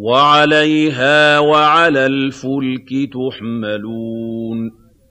وَعَلَيْهَا وَعَلَى الْفُلْكِ تُحْمَلُونَ